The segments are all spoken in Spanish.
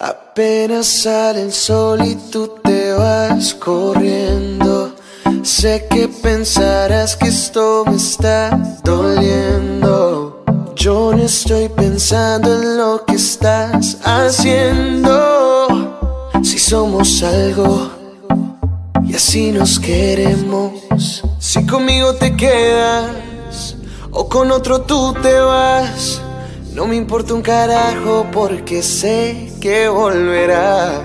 Apenas sale el sol y tú te vas corriendo. Sé que pensarás que esto me está doliendo. Yo no estoy pensando en lo que estás haciendo. Si somos algo y así nos queremos. Si conmigo te quedas o con otro tú te vas. No me importa un carajo porque sé que volverás.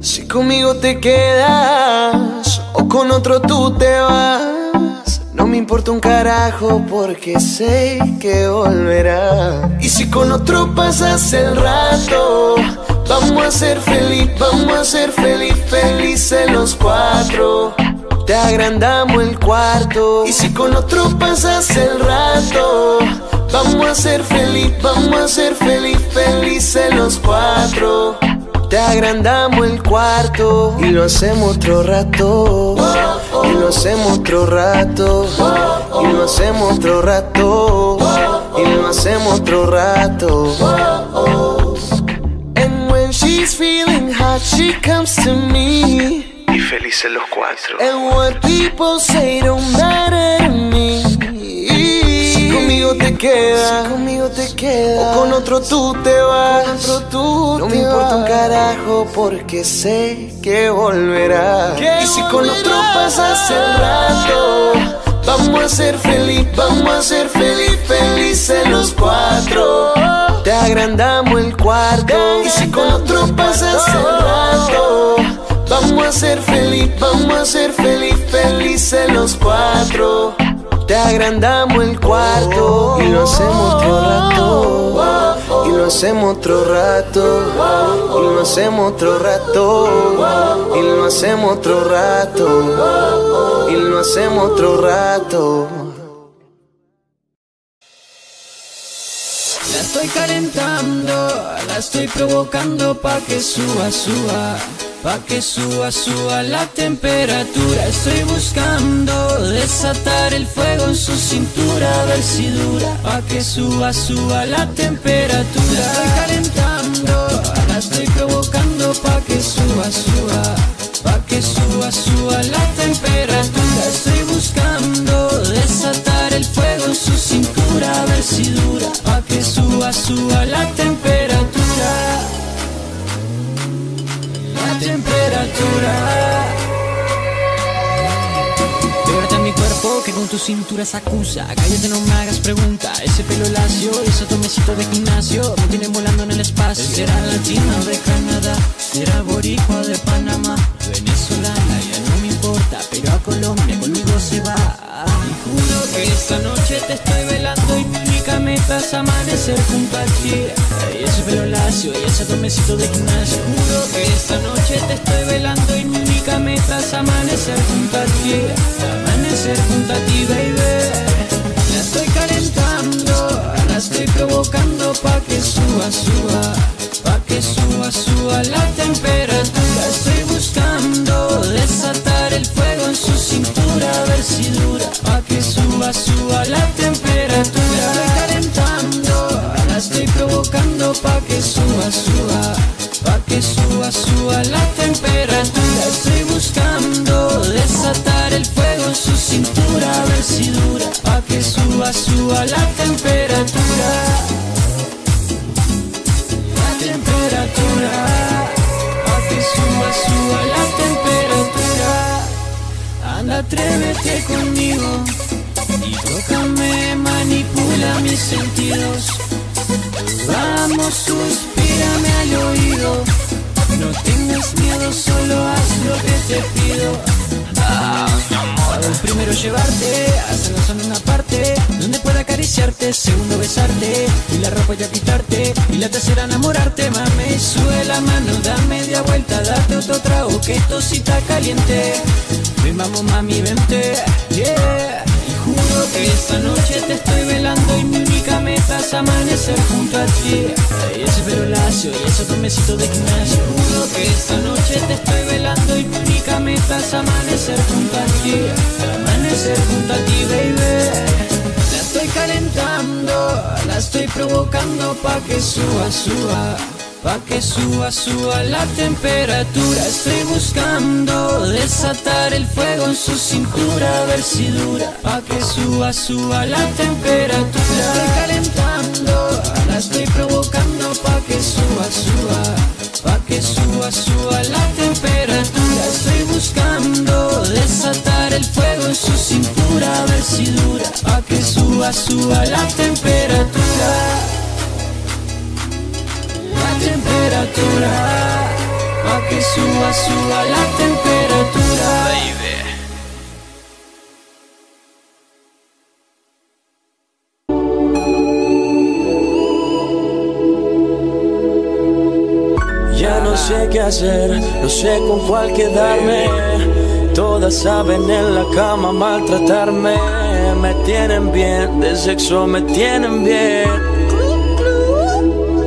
Si conmigo te quedas o con otro tú te vas. No me importa un carajo porque sé que volverás. Y si con otro pasas el rato, vamos a ser feliz, vamos a ser feliz, felices los cuatro. Te agrandamos el cuarto. Y si con otro pasas el rato. Vamos a ser feliz, vamos a ser feliz, felices los cuatro. Te agrandamos el cuarto y lo hacemos otro rato. Y lo hacemos otro rato. Y lo hacemos otro rato. Y lo hacemos otro rato. And when she's feeling hot, she comes to me. Y felices los cuatro. And what people say don't matter to me. Si conmigo te quedas, si conmigo te quedas, o con otro tú te vas, con otro tú no me importa un carajo porque sé que volverás. y si con otro pasas el rato, vamos a ser feliz, vamos a ser feliz, felices los cuatro. Te agrandamos el cuarto y si con otro pasas el rato. Vamos a ser feliz, vamos a ser feliz, felices los cuatro. Te agrandamos el cuarto y lo hacemos otro rato. Y lo hacemos otro rato. Y lo hacemos otro rato. Y lo hacemos otro rato. Y lo hacemos otro rato. La estoy calentando, la estoy provocando pa' que suba, suba. Pa' que suba, suba la temperatura. Estoy buscando desatar el fuego en su cintura A ver si dura. Pa' que suba, suba la temperatura. Estoy calentando, la estoy provocando. Pa' que suba, suba Pa' que suba, suba la temperatura. Estoy buscando desatar el fuego en su cintura A ver si dura. Pa' que suba, suba la temperatura temperatura. Pégate a mi cuerpo que con tu cintura se acusa. Cállate, no me hagas pregunta. Ese pelo lacio y ese tomecito de gimnasio me tienen volando en el espacio. Será latina de Canadá, será boricua de Panamá, venezolana, ya Pero a Colombia conmigo se va. Y juro que esta noche te estoy velando y mi única meta amanecer junto a ti. Y ese pelo lacio y ese tomecito de gimnasio. Juro que esta noche te estoy velando y mi única meta amanecer junto a ti. Amanecer junto a ti, baby. La estoy calentando, la estoy provocando pa' que suba, suba. Pa' que suba, suba la temperatura. Estoy buscando desatar el fuego en su cintura, a ver si dura. Pa' que suba, suba la temperatura. Estoy calentando, la estoy provocando pa' que suba, suba. Pa' que suba, suba la temperatura. Estoy buscando desatar el fuego en su cintura, a ver si dura. Pa' que suba, suba la temperatura. La temperatura. Pa' que suba, suba la temperatura. Anda, atrévete conmigo. Y tócame, manipula mis sentidos. Vamos, suspírame al oído. No tengas miedo, solo haz lo que te pido. Ah, mi amor. Primero llevarte, hacernos en una parte donde pueda acariciarte, segundo besarte y la ropa ya quitarte y la tercera enamorarte, mami. Sube la mano, da media vuelta, date otro trago que esto sí caliente. Ven, vamos, mami, vente, yeah. Y juro que esta noche te estoy velando y mi única meta amanecer junto a ti. Y ese pelo lacio y ese tomecito de gimnasio. Juro que esta noche te estoy velando y mi única meta amanecer junto a ti. Amanecer junto a ti, baby. La estoy calentando, la estoy provocando pa' que suba, suba. Pa' que suba, suba la temperatura. Estoy buscando desatar el fuego en su cintura, a ver si dura. Pa' que suba, suba la temperatura. Estoy calentando, la estoy provocando pa' que suba, suba. Pa' que suba, suba la temperatura. Estoy buscando desatar el fuego en su cintura, a ver si dura. Pa' que suba, suba la temperatura suba, suba la temperatura. Ya no sé qué hacer, no sé con cuál quedarme. Todas saben en la cama maltratarme. Me tienen bien, de sexo me tienen bien.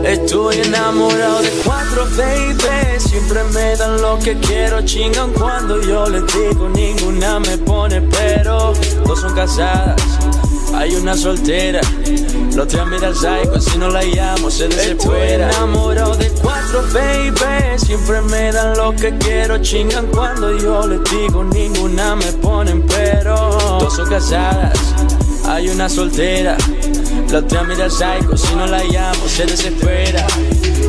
Estoy enamorado de cuatro, baby. Siempre me dan lo que quiero, chingan cuando yo les digo. Ninguna me pone pero. Dos son casadas, hay una soltera. La otra mira psycho, si no la llamo se desespera. Estoy enamorado de cuatro, baby. Siempre me dan lo que quiero, chingan cuando yo les digo. Ninguna me pone pero. Dos son casadas, hay una soltera. La otra mira psycho, si no la llamo se desespera.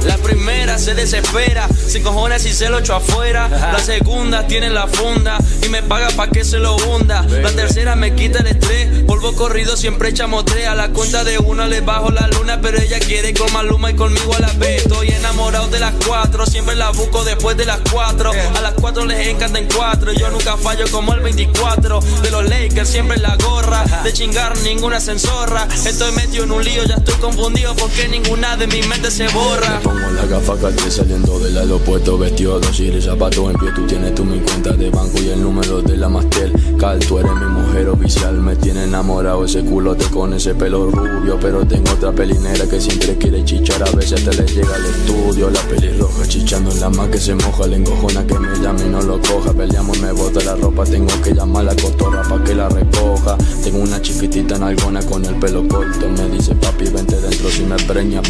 La primera se desespera, sin cojones y se lo echo afuera. La segunda tiene la funda y me paga pa' que se lo hunda. La tercera me quita el estrés, polvo corrido siempre echamos tres. A la cuenta de una le bajo la luna, pero ella quiere con Maluma y conmigo a la vez. Estoy enamorado de las cuatro, siempre la busco después de las cuatro. A las cuatro les encantan cuatro, yo nunca fallo como el 24. De los Lakers siempre la gorra, de chingar ninguna censorra. Estoy metido en un lío, ya estoy confundido porque ninguna de mi mente se borra. Pongo la gafa calle saliendo del aeropuerto Vestido dos y zapatos en pie Tú tienes tú mi cuenta de banco y el número de la Mastel Cal, tú eres mi mujer oficial Me tiene enamorado ese culote con ese pelo rubio Pero tengo otra pelinera que siempre quiere chichar A veces te le llega al estudio La pelirroja chichando en la más que se moja Le encojona que me llame y no lo coja Peleamos y me bota la ropa Tengo que llamar a la cotorra pa' que la recoja Tengo una chiquitita en algona con el pelo corto Me dice papi vente dentro si me preña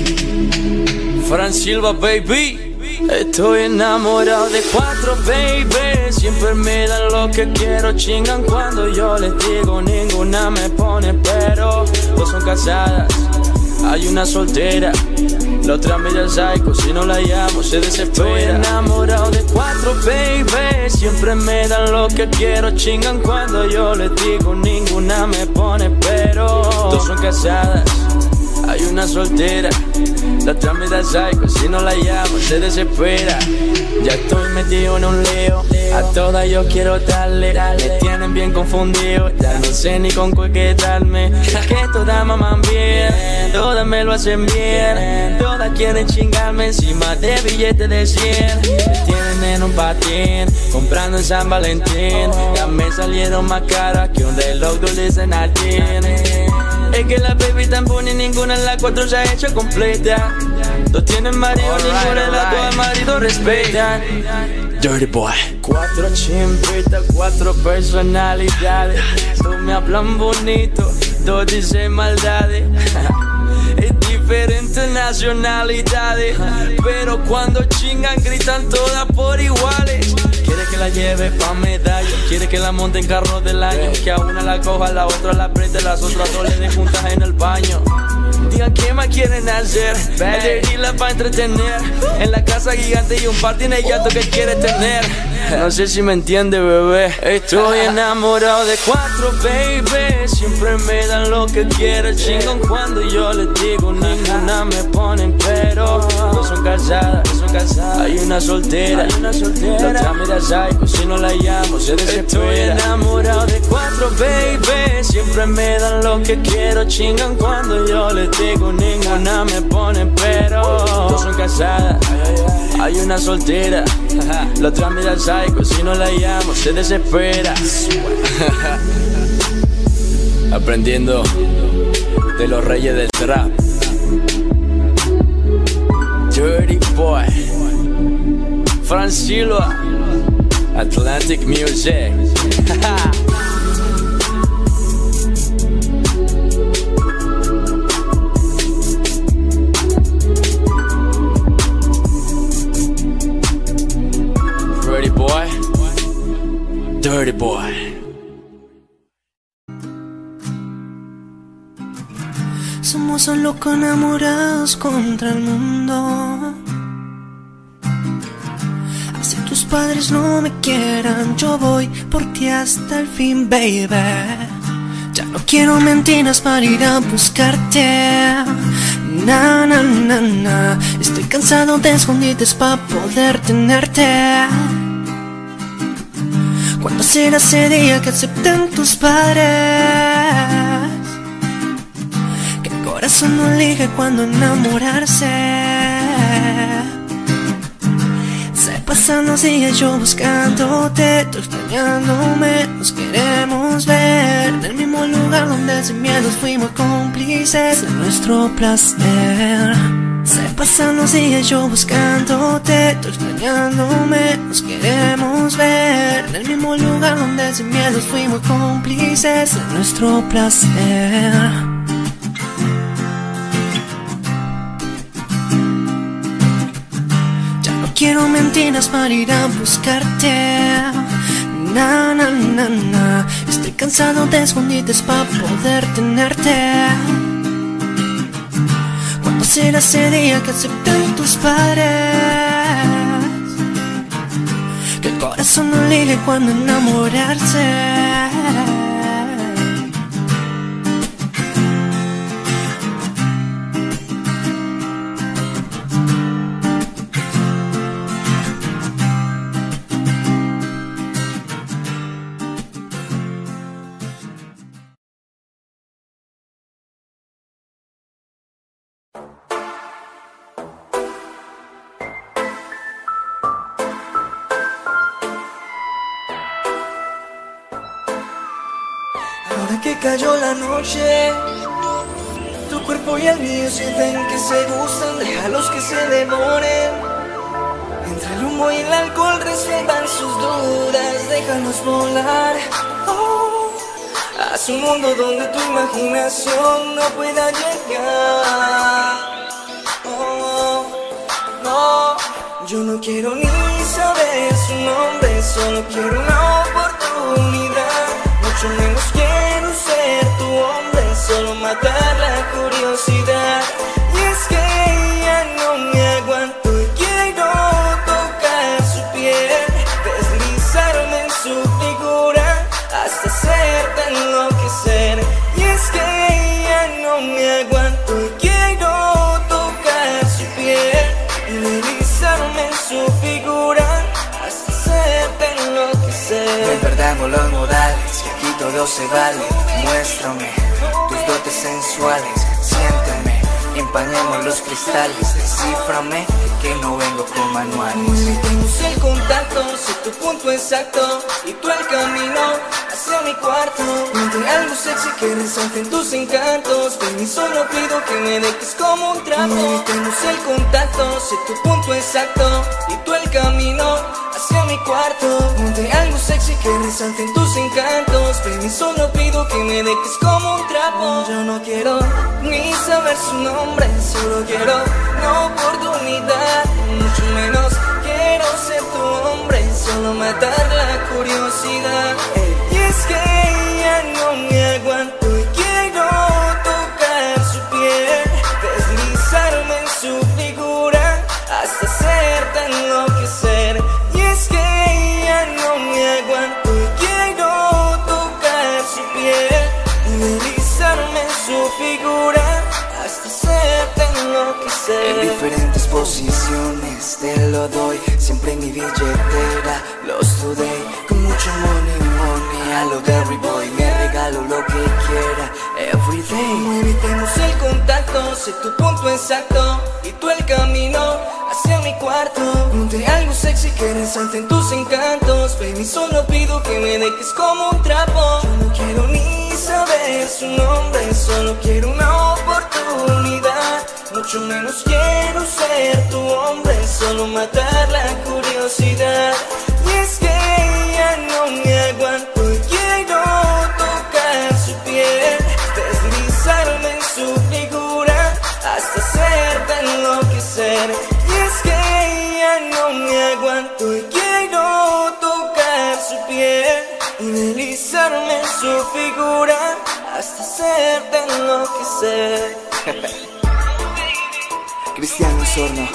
Fran Silva, baby. Estoy enamorado de cuatro, baby. Siempre me dan lo que quiero, chingan cuando yo les digo. Ninguna me pone pero. Dos son casadas, hay una soltera. La otra media psycho, si no la llamo se desespera. Estoy enamorado de cuatro, baby. Siempre me dan lo que quiero, chingan cuando yo les digo. Ninguna me pone pero. Dos son casadas hay una soltera. La otra me da psycho, si no la llamo se desespera. Ya estoy metido en un lío, a todas yo quiero darle. Me tienen bien confundido, ya no sé ni con cuál quedarme. Que todas maman bien, todas me lo hacen bien. Todas quieren chingarme encima de billetes de 100. Me tienen en un patín, comprando en San Valentín. Ya me salieron más caras que un reloj de San es que la baby tan y ninguna en la cuatro se ha hecho completa. Dos tienen marido, ninguna en la dos marido respetan. Dirty boy. Cuatro chimpitas, cuatro personalidades. Dos me hablan bonito, dos dicen maldades. Es diferentes nacionalidades, pero cuando chingan gritan todas por iguales. La lleve pa' medalla, quiere que la monte en carro del año. Que a una la coja, a la otra la apriete, las otras dos le den juntas en el baño. Digan qué más quieren hacer, la pa' entretener. En la casa gigante y un party en el yato que quiere tener. No sé si me entiende, bebé. Estoy enamorado de cuatro, baby. Siempre me dan lo que quieren. Chingon cuando yo les digo, ninguna me ponen pero. No son casadas, son casadas. Hay una soltera, hay una soltera. La otra me da psycho, si no la llamo se desespera. Estoy enamorado de cuatro, baby. Siempre me dan lo que quiero. Chingan cuando yo les digo, ninguna me pone pero. No son casadas, hay una soltera. La otra me da si no la llamo se desespera. Aprendiendo de los reyes del trap. Dirty Boy. Fran. Atlantic Music. Dirty Boy. Somos solo enamorados contra el mundo. Así tus padres no me quieran, yo voy por ti hasta el fin, baby. Ya no quiero mentiras para ir a buscarte. Na, na, na, na. Estoy cansado de escondites para poder tenerte. ¿Cuándo será ese día que acepten tus padres? Que el corazón no elige cuando enamorarse. Se pasan los días yo buscándote, tú extrañándome, nos queremos ver en el mismo lugar donde sin miedos fuimos cómplices de nuestro placer. Se pasan los días yo buscándote, tú extrañándome, nos queremos ver en el mismo lugar donde sin miedos fuimos cómplices de nuestro placer. Ya no quiero mentiras para ir a buscarte. Na, na, na, na. Estoy cansado de escondites para poder tenerte. ¿Cuándo será ese día que acepten tus padres? Que el corazón no elige cuando enamorarse. Noche, tu cuerpo y el mío sienten que se gustan, déjalos que se devoren. Entre el humo y el alcohol resuelvan sus dudas, déjalos volar. Oh, a un mundo donde tu imaginación no pueda llegar. Oh, no, yo no quiero ni saber su nombre, solo quiero una oportunidad. Mucho menos quiero solo matar la curiosidad. Y es que ya no me aguanto y quiero tocar su piel, deslizarme en su figura hasta hacerte enloquecer. Y es que ya no me aguanto y quiero tocar su piel deslizarme en su figura hasta hacerte enloquecer. De verdad los modales, que aquí todo se vale. Muéstrame siénteme, empañemos los cristales, desciframe que no vengo con manuales. Limitemos el contacto, sé tu punto exacto y tú el camino hacia mi cuarto. Entre algo sexy que resalte en tus encantos, ven y solo pido que me dejes como un trapo. Limitemos el contacto, sé tu punto exacto y tú el camino hacia mi cuarto. Entre algo sexy que resalte en tus encantos, ven y solo pido que me dejes como un trapo. Yo no quiero ni saber su nombre, solo quiero una oportunidad, mucho menos quiero ser tu hombre, solo matar la curiosidad. Y es que ya no me aguanto En diferentes posiciones te lo doy, siempre en mi billetera los today con mucho money, money a lo Gary Boy, me regalo lo que quiera everyday. Evitemos el contacto, sé tu punto exacto y tú el camino hacia mi cuarto. Ponte algo sexy que resalte en tus encantos, baby, solo pido que me dejes como un trapo. Yo no quiero ni saber su nombre, solo quiero una oportunidad. Mucho menos quiero ser tu hombre, solo matar la curiosidad. Y es que ya no me aguanto y quiero tocar su piel, deslizarme en su figura hasta hacerte enloquecer. Y es que ya no me aguanto y quiero tocar su piel, su figura hasta hacerte enloquecer. Cristiano Sorno,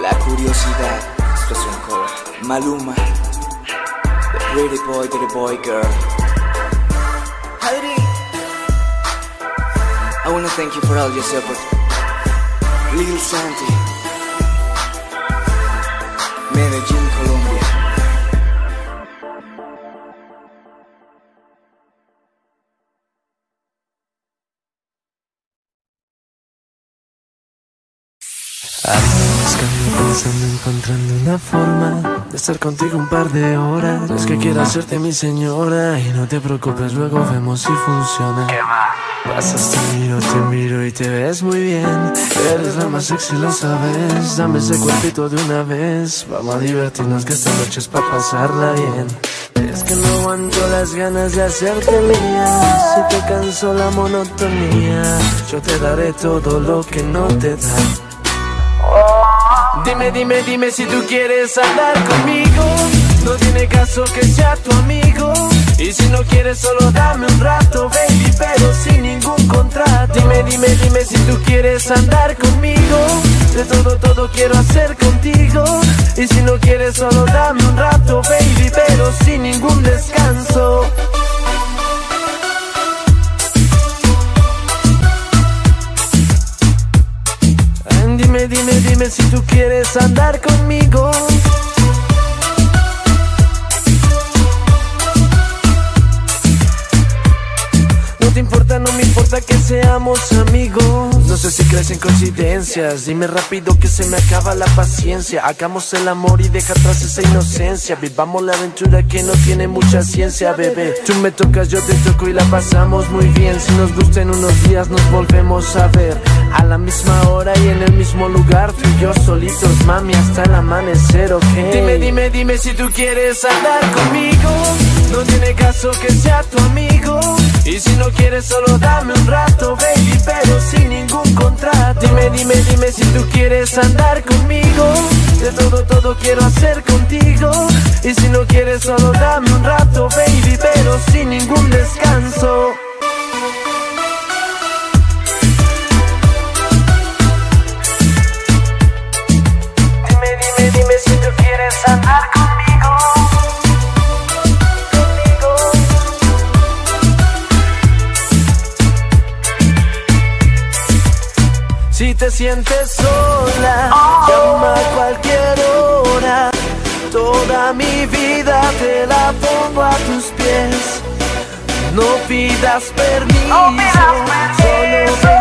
la curiosidad, expresión cover. Maluma, the pretty boy, the boy girl. Heidi, I wanna thank you for all your support. Lil Santi, Medellín, Colombia. Pensando, encontrando una forma de estar contigo un par de horas. Es que quiera hacerte mi señora y no te preocupes, luego vemos si funciona. ¿Qué va? Pasas, te miro, te miro y te ves muy bien. Eres la más sexy, lo sabes. Dame ese cuerpito de una vez. Vamos a divertirnos que esta noche es para pasarla bien. Es que no aguanto las ganas de hacerte mía. Si te canso la monotonía, yo te daré todo lo que no te da. Dime, dime, dime si tú quieres andar conmigo. No tiene caso que sea tu amigo. Y si no quieres, solo dame un rato, baby, pero sin ningún contrato. Dime, dime, dime si tú quieres andar conmigo. De todo, todo quiero hacer contigo. Y si no quieres, solo dame un rato, baby, pero sin ningún descanso. Si tú quieres andar conmigo. No me importa que seamos amigos. No sé si crees en coincidencias. Dime rápido que se me acaba la paciencia. Hagamos el amor y deja atrás esa inocencia. Vivamos la aventura que no tiene mucha ciencia, bebé. Tú me tocas, yo te toco y la pasamos muy bien. Si nos gusta en unos días, nos volvemos a ver. A la misma hora y en el mismo lugar. Tú y yo solitos, mami, hasta el amanecer, ¿ok? Dime, dime, dime si tú quieres andar conmigo. No tiene caso que sea tu amigo. Y si no quieres, solo dame un rato, baby, pero sin ningún contrato. Dime, dime, dime si tú quieres andar conmigo. De todo, todo quiero hacer contigo. Y si no quieres, solo dame un rato, baby, pero sin ningún descanso. Dime, dime, dime si tú quieres andar conmigo. Si te sientes sola, llama a cualquier hora. Toda mi vida te la pongo a tus pies. No pidas permiso, solo.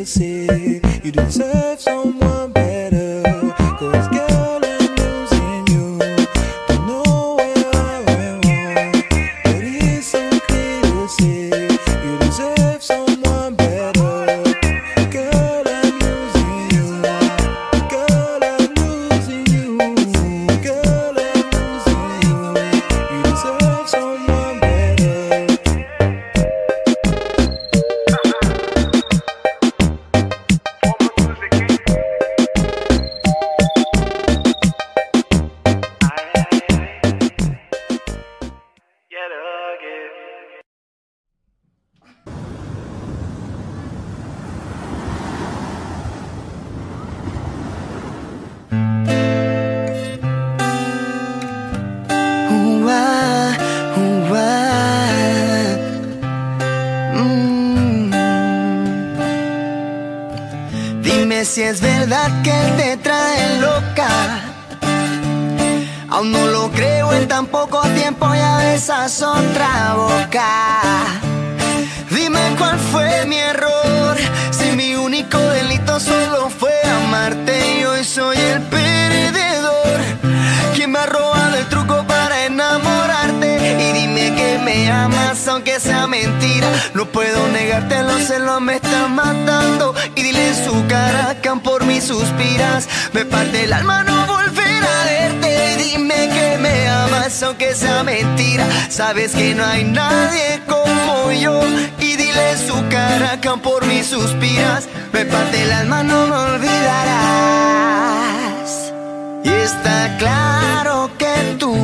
missing. You deserve someone better. que no hay nadie como yo y dile su caraca por mis suspiras. Me parte el alma, no me olvidarás. Y está claro que tú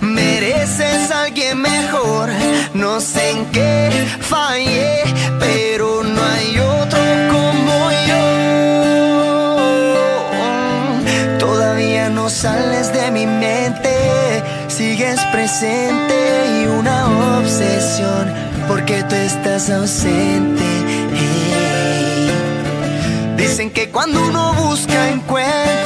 mereces a alguien mejor. No sé en qué fallé, pero no hay otro como yo. Todavía no sales de mi mente, sigues presente porque tú estás ausente. Dicen que cuando uno busca encuentra.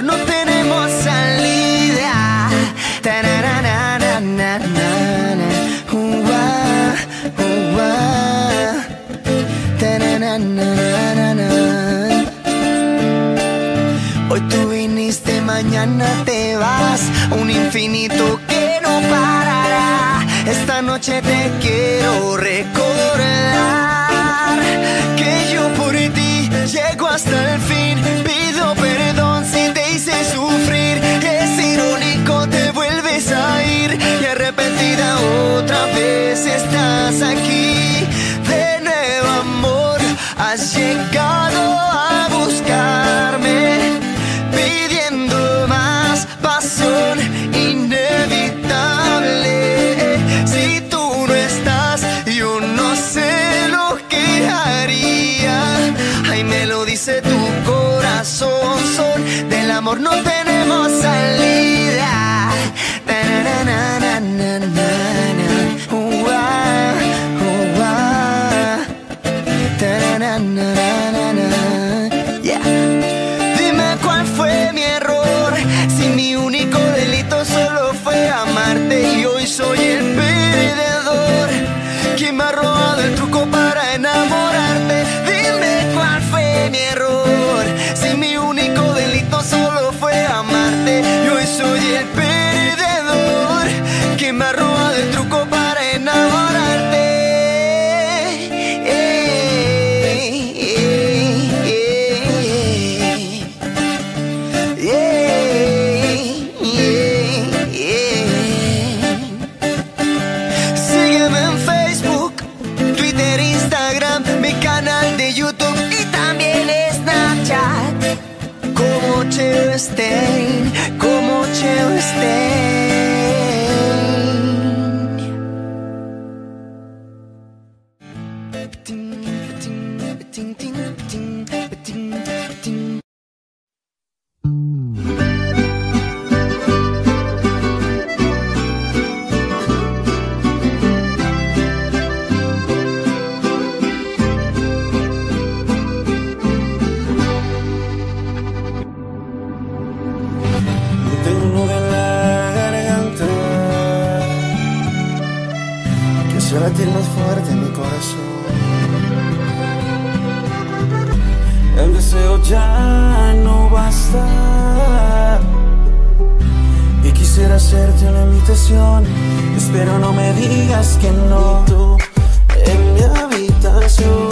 no tenemos salida. Hoy tú viniste, mañana te vas. Un infinito que no parará. Esta noche te quiero recordar que yo por ti llego hasta el fin. otra vez estás aquí. De nuevo amor, has llegado a buscarme, pidiendo más pasión inevitable. Si tú no estás, yo no sé lo que haría. Ay, me lo dice tu corazón, son del amor no te latir más fuerte mi corazón. El deseo ya no basta. Y quisiera hacerte una invitación. Espero no me digas que no. Tú en mi habitación.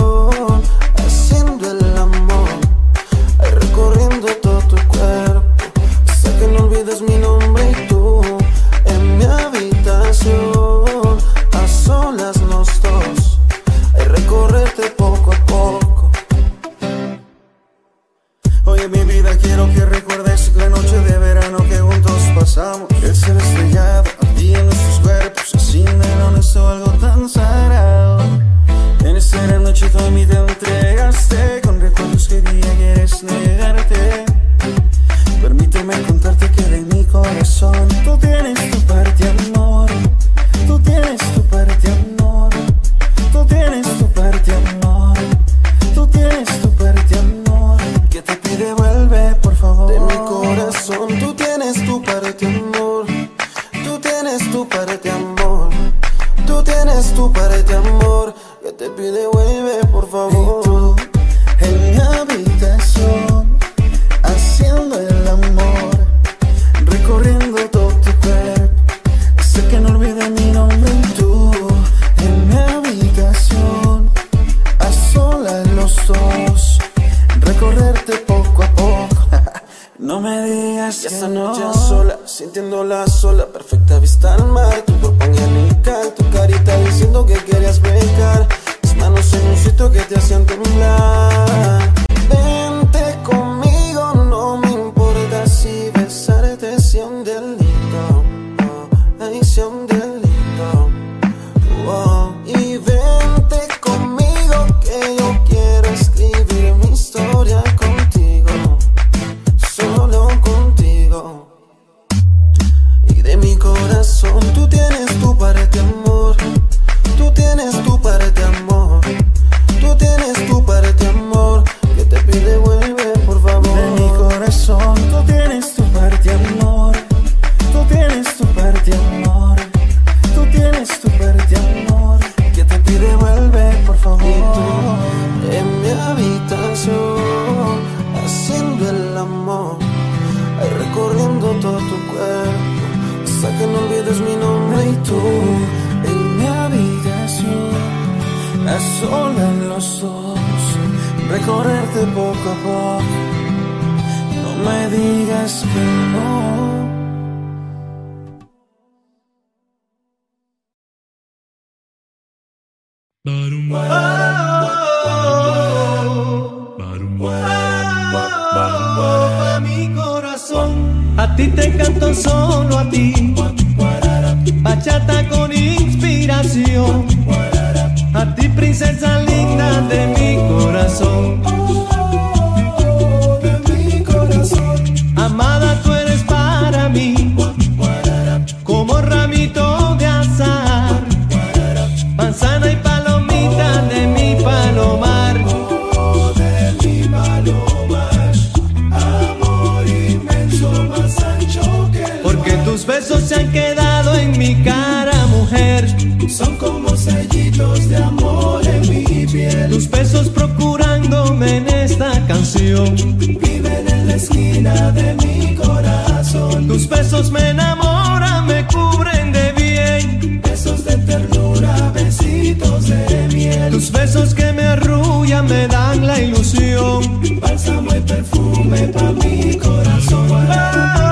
Se han quedado en mi cara, mujer. Son como sellitos de amor en mi piel. Tus besos procurándome en esta canción. Viven en la esquina de mi corazón. Tus besos me enamoran, me cubren de bien. Besos de ternura, besitos de miel. Tus besos que me arrullan me dan la ilusión. Bálsamo y perfume pa' mi corazón. Pa'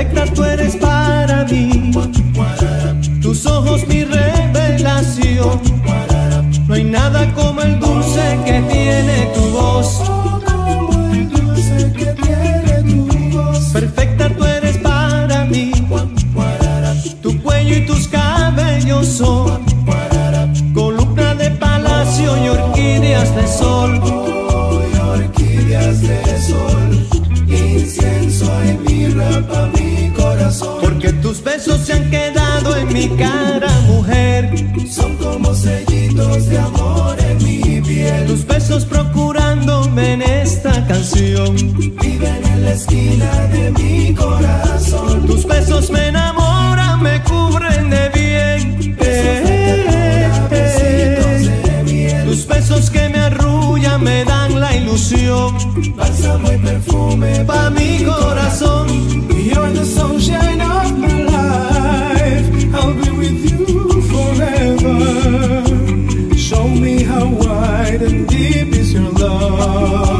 perfecta tú eres para mí. Tus ojos mi revelación. No hay nada como el dulce que tiene tu voz. Perfecta tú eres para mí. Tu cuello y tus cabellos son besos procurándome en esta canción. Viven en la esquina de mi corazón. Tus besos me enamoran, me cubren de bien. Miel. Tus besos que me arrullan me dan la ilusión. Bálsamo y perfume Pa' mi corazón. You're the sunshine of my life. I'll be with you forever. Show me how wide and deep yolda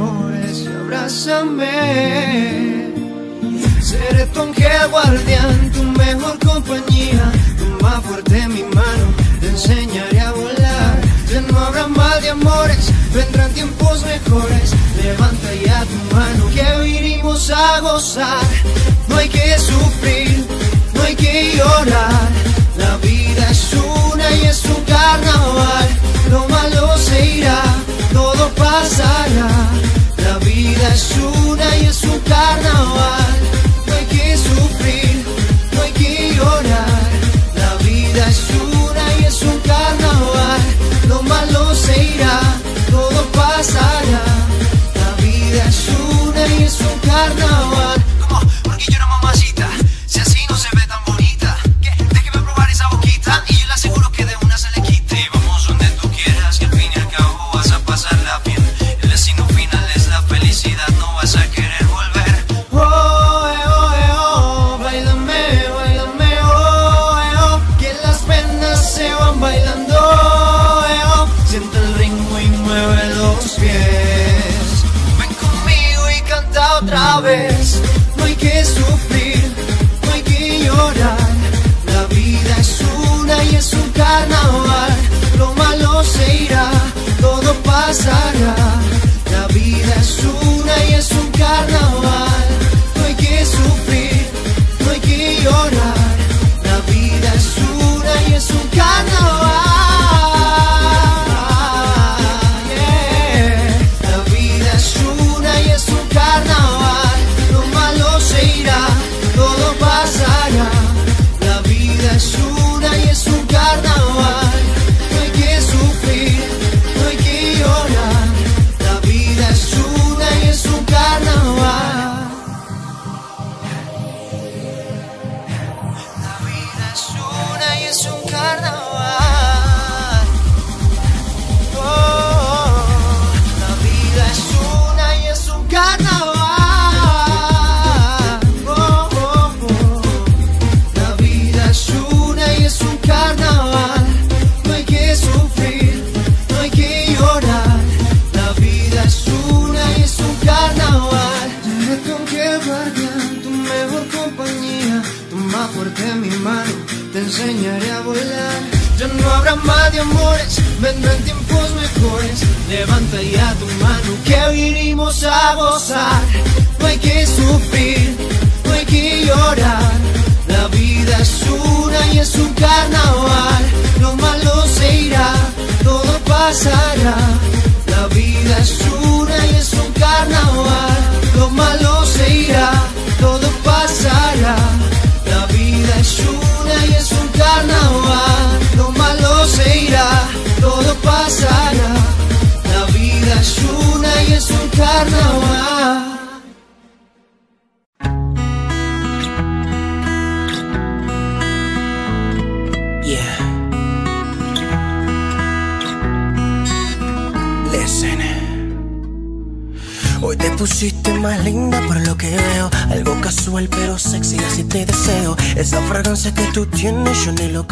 y abrázame. Seré tu ángel guardián, tu mejor compañía, toma fuerte mi mano, te enseñaré a volar. Ya no habrá mal de amores, vendrán tiempos mejores. Levanta ya tu mano, que vinimos a gozar. No hay que sufrir, no hay que llorar. La vida es una y es un carnaval. Lo malo se irá, todo pasará. La vida es una y es un carnaval. No hay que sufrir, no hay que llorar. La vida es una y es un carnaval. Lo malo se irá, todo pasará. La vida es una y es un carnaval. ¿Cómo? ¿Por qué llora mamacita?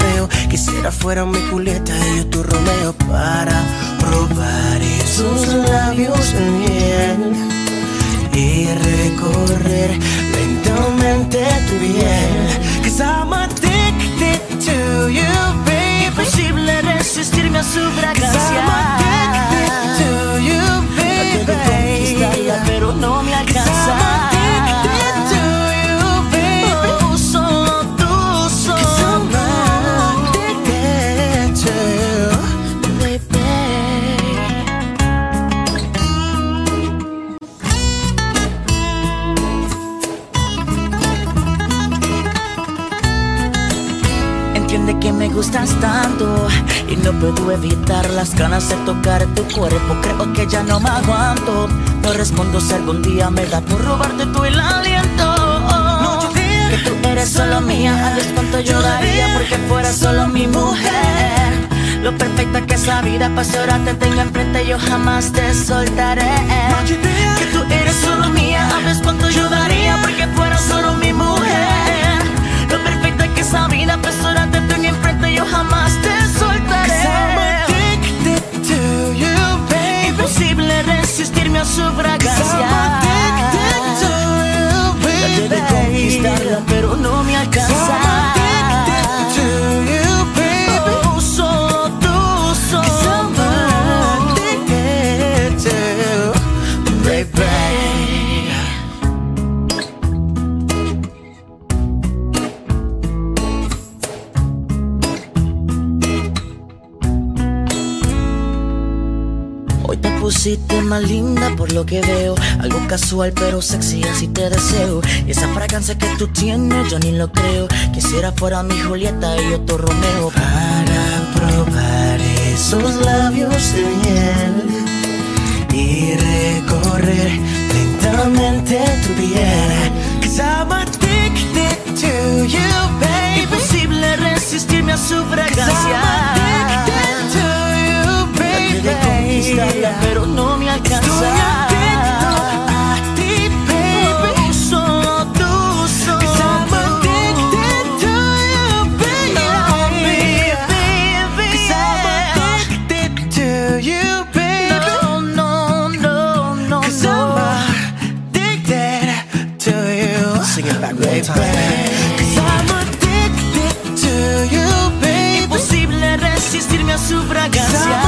Creo. Quisiera fuera mi Julieta y yo tu Romeo para probar esos labios miel y recorrer lentamente tu piel. Cause I'm addicted to you, baby. Imposible resistirme a su fragancia. I'm addicted to you, gustas tanto y no puedo evitar las ganas de tocar tu cuerpo. Creo que ya no me aguanto. No respondo si algún día me da por robarte tú el aliento. Que tú eres solo mía, ¿sabes cuánto yo daría porque fueras solo mi mujer? Lo perfecta que es la vida, pues ahora te tengo enfrente, yo jamás te soltaré. Que tú eres solo mía, ¿sabes cuánto yo daría porque fueras solo mi mujer? Lo perfecta que es la vida, pues ahora yo jamás te soltaré. Imposible resistirme a su fragancia. Traté de conquistarla, pero Hoy te pusiste más linda por lo que veo. Algo casual pero sexy, así te deseo. Y esa fragancia que tú tienes, yo ni lo creo. Quisiera fuera mi Julieta y yo tu Romeo. Para probar esos labios de miel Y recorrer lentamente tu piel. Cause I'm addicted to you, baby Imposible resistirme a su fragancia conquistarla, pero no me alcanza. Estoy adicto a ti, baby. Solo tú, solo Cause I'm addicted to you, baby. No, baby, Cause I'm addicted to you, baby. No, no, no, no, Cause I'm addicted to you. Sing it back one time. Cause I'm addicted to you, baby. Imposible resistirme a su fragancia.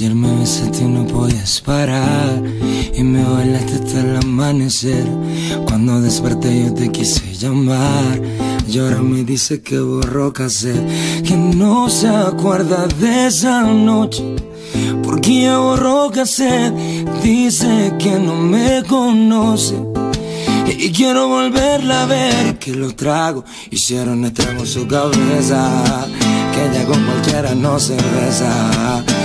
Ayer me besaste y no podías parar. Y me bailaste hasta el amanecer. Cuando desperté yo te quise llamar. Y ahora me dice que borró cassette. Que no se acuerda de esa noche. Porque ya borró cassette. Dice que no me conoce. Y quiero volverla a ver. Que los tragos hicieron estrago en su cabeza. Que ella con cualquiera no se que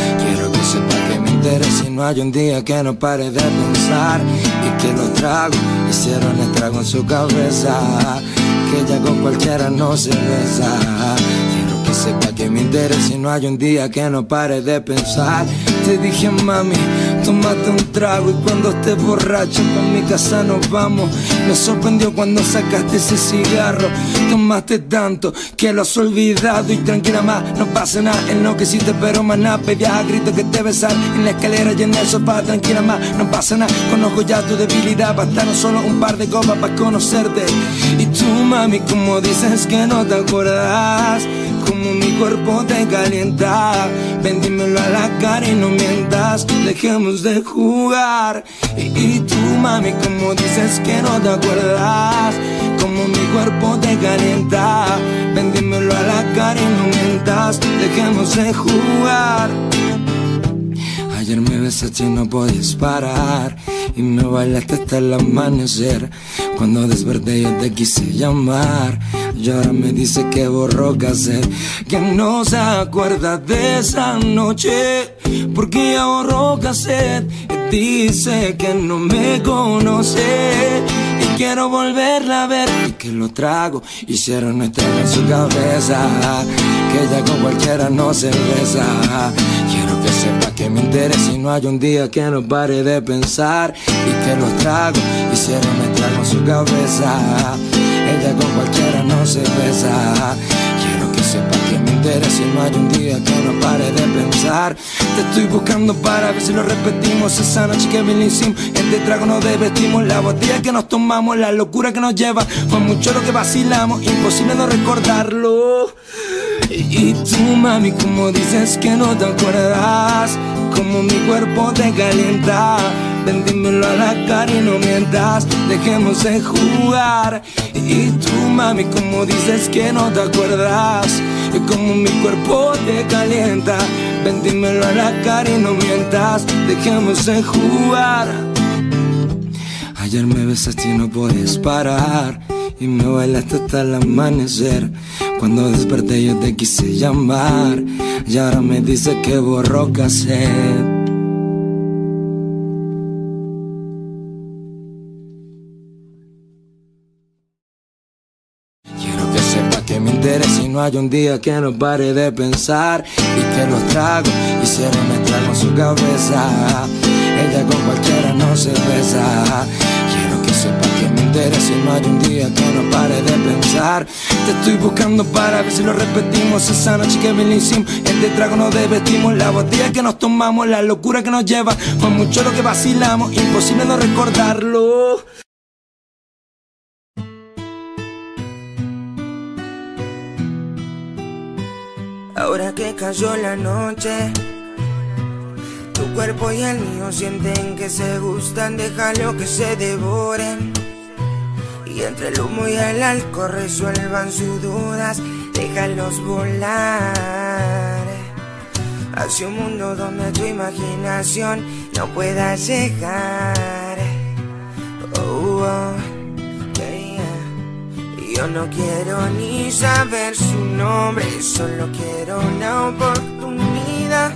y no hay un día que no pare de pensar Y que los tragos hicieron estrago en su cabeza Que ella con cualquiera no se besa. Quiero que sepa que me interesa y no hay un día que no pare de pensar. Te dije mami Tómate un trago y cuando estés borracho pa' mi casa nos vamos. Me sorprendió cuando sacaste ese cigarro. Tomaste tanto que lo has olvidado Y tranquila más, no pasa nada. En lo que hiciste pero más nada a grito que te besar En la escalera y en el sofá Tranquila más, no pasa nada. Conozco ya tu debilidad Bastaron solo un par de copas para conocerte. Y tú mami como dices que no te acuerdas como mi cuerpo te calienta. Ven, dímelo a la cara y no mientas. Dejemos de jugar. Y, tú, mami, como dices que no te acuerdas. Como mi cuerpo te calienta. Ven, dímelo a la cara y no mientas. Dejemos de jugar. Ayer me besaste y no podías parar. Y me bailaste hasta el amanecer. Cuando desperté yo te quise llamar. Y ahora me dice que borró cassette. Que no se acuerda de esa noche. Porque ya borró cassette Y dice que no me conoce. Y quiero volverla a ver. Y que lo trago. Hicieron estrella en su cabeza. Que ella con cualquiera no se besa. Quiero que sepa que me interesa y no hay un día que no pare de pensar y que los tragos hicieron estrago en su cabeza. Ella con cualquiera no se besa. Quiero que sepa que me interesa y no hay un día que no pare de pensar. Te estoy buscando para ver si lo repetimos. Esa noche que hicimos este trago nos desvestimos. La botella que nos tomamos la locura que nos lleva. Fue mucho lo que vacilamos imposible no recordarlo y tú mami como dices que no te acuerdas como mi cuerpo te calienta Ven dímelo a la cara y no mientas Dejemos de jugar Y tú mami como dices que no te acuerdas Y como mi cuerpo te calienta Ven dímelo a la cara y no mientas Dejemos de jugar Ayer me besaste y no podías parar y me bailaste hasta el amanecer. Cuando desperté yo te quise llamar y ahora me dice que borró cassette. Quiero que sepa que me interesa y no hay un día que no pare de pensar y que los tragos hicieron estrago en su cabeza. Ella con cualquiera no se besa. Sepa que me interesa y no hay un día que no pare de pensar. Te estoy buscando para ver si lo repetimos. Esa noche que hicimos, este trago nos desvestimos. La botella que nos tomamos, la locura que nos lleva. Fue mucho lo que vacilamos, imposible no recordarlo. Ahora que cayó la noche, tu cuerpo y el mío sienten que se gustan, déjalo que se devoren. Y entre el humo y el alcohol resuelvan sus dudas, déjalos volar. Hacia un mundo donde tu imaginación no pueda llegar. Oh, oh, yeah. Yo no quiero ni saber su nombre, solo quiero una oportunidad.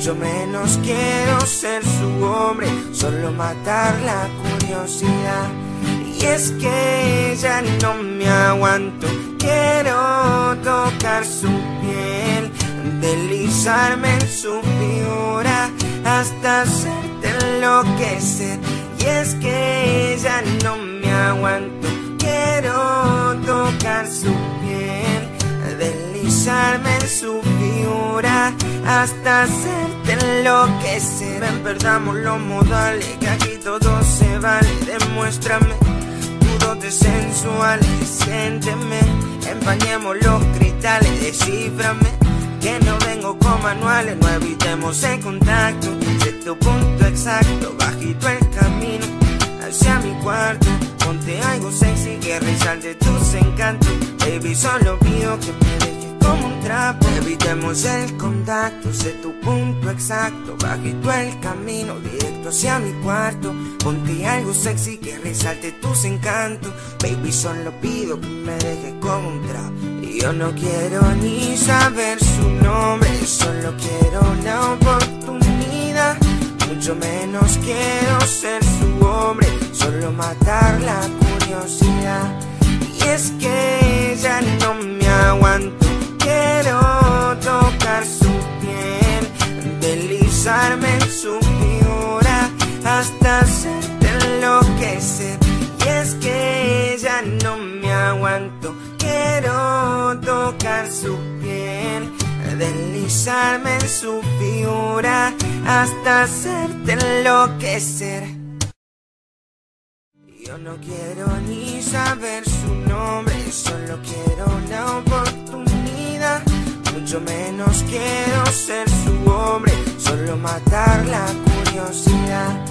Mucho menos quiero ser su hombre, solo matar la curiosidad. Y es que ya no me aguanto, quiero tocar su piel, deslizarme en su figura hasta hacerte enloquecer. Y es que ya no me aguanto, quiero tocar su piel, deslizarme en su figura hasta hacerte enloquecer. Ven, perdamos los modales, que aquí todo se vale. Demuéstrame tu dote sensual, siénteme. Empañemos los cristales, desciframe. Que no vengo con manuales, no evitemos el contacto. Sé tu punto exacto, bajito el camino hacia mi cuarto. Ponte algo sexy que resalte tus encantos. Baby, solo pido que me dejes como un trapo. Evitemos el contacto, sé tu punto exacto. Bajito el camino, directo hacia mi cuarto. Ponte algo sexy que resalte tus encantos. Baby, solo pido que me dejes como un trapo. Y yo no quiero ni saber su nombre, solo quiero la oportunidad. Mucho menos quiero ser su hombre, solo matar la curiosidad. Y es que ya no me aguanto, deslizarme en su figura hasta hacerte enloquecer. Y es que ya no me aguanto, quiero tocar su piel, deslizarme en su figura hasta hacerte enloquecer. Yo no quiero ni saber su nombre, solo quiero la oportunidad. Mucho menos quiero ser su hombre, solo matar la curiosidad.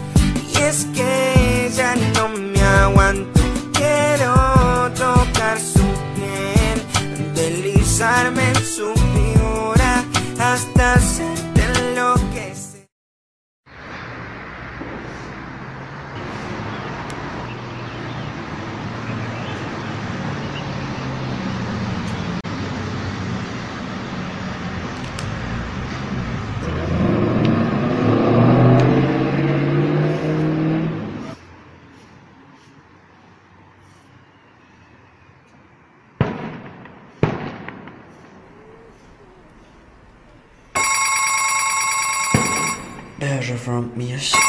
Y es que ya no me aguanto, quiero tocar su piel, deslizarme en su figura hasta hacerte from music.